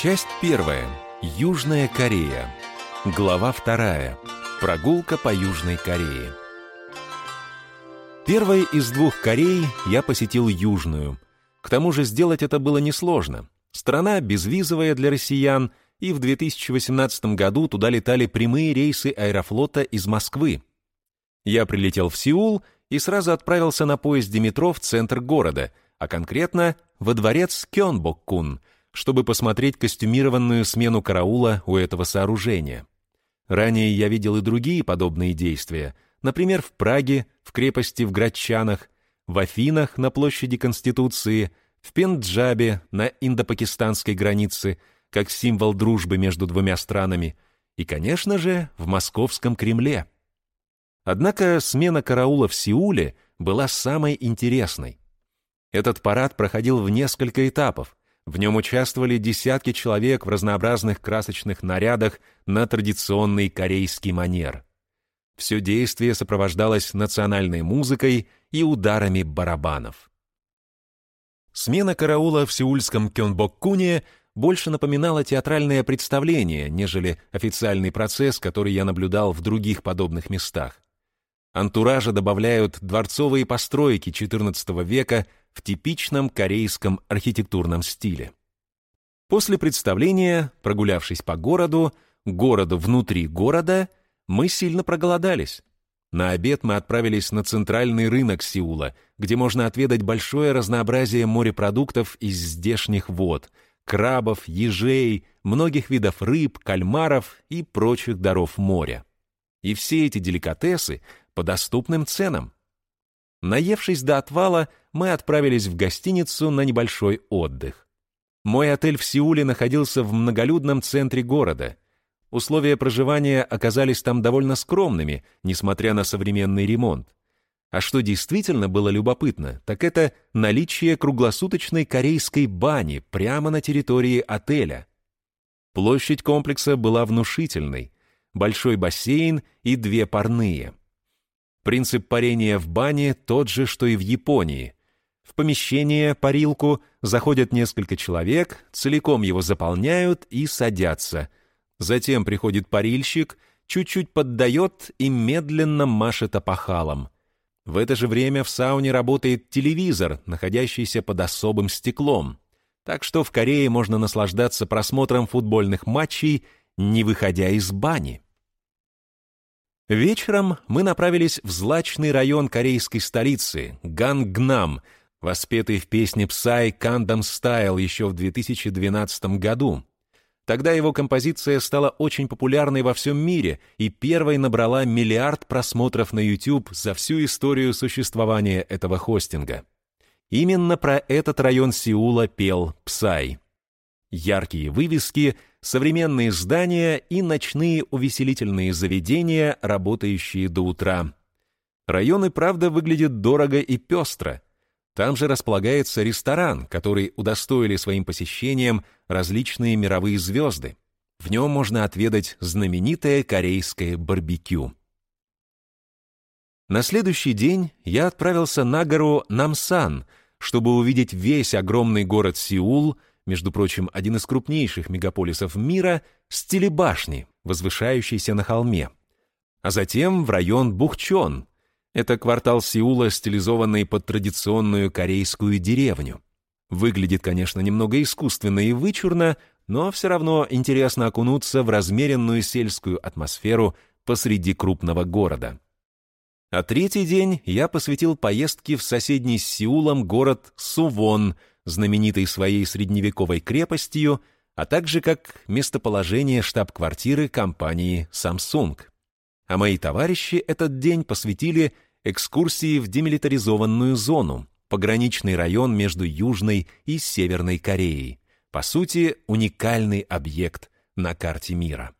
Часть первая. Южная Корея. Глава вторая. Прогулка по Южной Корее. Первой из двух Корей я посетил Южную. К тому же сделать это было несложно. Страна безвизовая для россиян, и в 2018 году туда летали прямые рейсы аэрофлота из Москвы. Я прилетел в Сеул и сразу отправился на поезде метро в центр города, а конкретно во дворец Кёнбок-кун — чтобы посмотреть костюмированную смену караула у этого сооружения. Ранее я видел и другие подобные действия, например, в Праге, в крепости в Градчанах, в Афинах на площади Конституции, в Пенджабе на индо-пакистанской границе, как символ дружбы между двумя странами, и, конечно же, в московском Кремле. Однако смена караула в Сеуле была самой интересной. Этот парад проходил в несколько этапов, в нем участвовали десятки человек в разнообразных красочных нарядах на традиционный корейский манер. Все действие сопровождалось национальной музыкой и ударами барабанов. Смена караула в сеульском Кёнбоккуне больше напоминала театральное представление, нежели официальный процесс, который я наблюдал в других подобных местах. Антуража добавляют дворцовые постройки XIV века в типичном корейском архитектурном стиле. После представления, прогулявшись по городу, городу внутри города, мы сильно проголодались. На обед мы отправились на центральный рынок Сеула, где можно отведать большое разнообразие морепродуктов из здешних вод, крабов, ежей, многих видов рыб, кальмаров и прочих даров моря. И все эти деликатесы по доступным ценам. Наевшись до отвала, мы отправились в гостиницу на небольшой отдых. Мой отель в Сеуле находился в многолюдном центре города. Условия проживания оказались там довольно скромными, несмотря на современный ремонт. А что действительно было любопытно, так это наличие круглосуточной корейской бани прямо на территории отеля. Площадь комплекса была внушительной. Большой бассейн и две парные. Принцип парения в бане тот же, что и в Японии. В помещение, парилку, заходят несколько человек, целиком его заполняют и садятся. Затем приходит парильщик, чуть-чуть поддает и медленно машет опахалом. В это же время в сауне работает телевизор, находящийся под особым стеклом. Так что в Корее можно наслаждаться просмотром футбольных матчей, не выходя из бани. Вечером мы направились в злачный район корейской столицы, Гангнам, воспетый в песне Psy Kandam Style еще в 2012 году. Тогда его композиция стала очень популярной во всем мире и первой набрала миллиард просмотров на YouTube за всю историю существования этого хостинга. Именно про этот район Сеула пел Psy. Яркие вывески — современные здания и ночные увеселительные заведения, работающие до утра. Район и правда выглядит дорого и пестро. Там же располагается ресторан, который удостоили своим посещением различные мировые звезды. В нем можно отведать знаменитое корейское барбекю. На следующий день я отправился на гору Намсан, чтобы увидеть весь огромный город Сеул между прочим, один из крупнейших мегаполисов мира, с телебашни, возвышающейся на холме. А затем в район Бухчон. Это квартал Сеула, стилизованный под традиционную корейскую деревню. Выглядит, конечно, немного искусственно и вычурно, но все равно интересно окунуться в размеренную сельскую атмосферу посреди крупного города. А третий день я посвятил поездке в соседний с Сеулом город Сувон – знаменитой своей средневековой крепостью, а также как местоположение штаб-квартиры компании Samsung. А мои товарищи этот день посвятили экскурсии в демилитаризованную зону, пограничный район между Южной и Северной Кореей, по сути, уникальный объект на карте мира.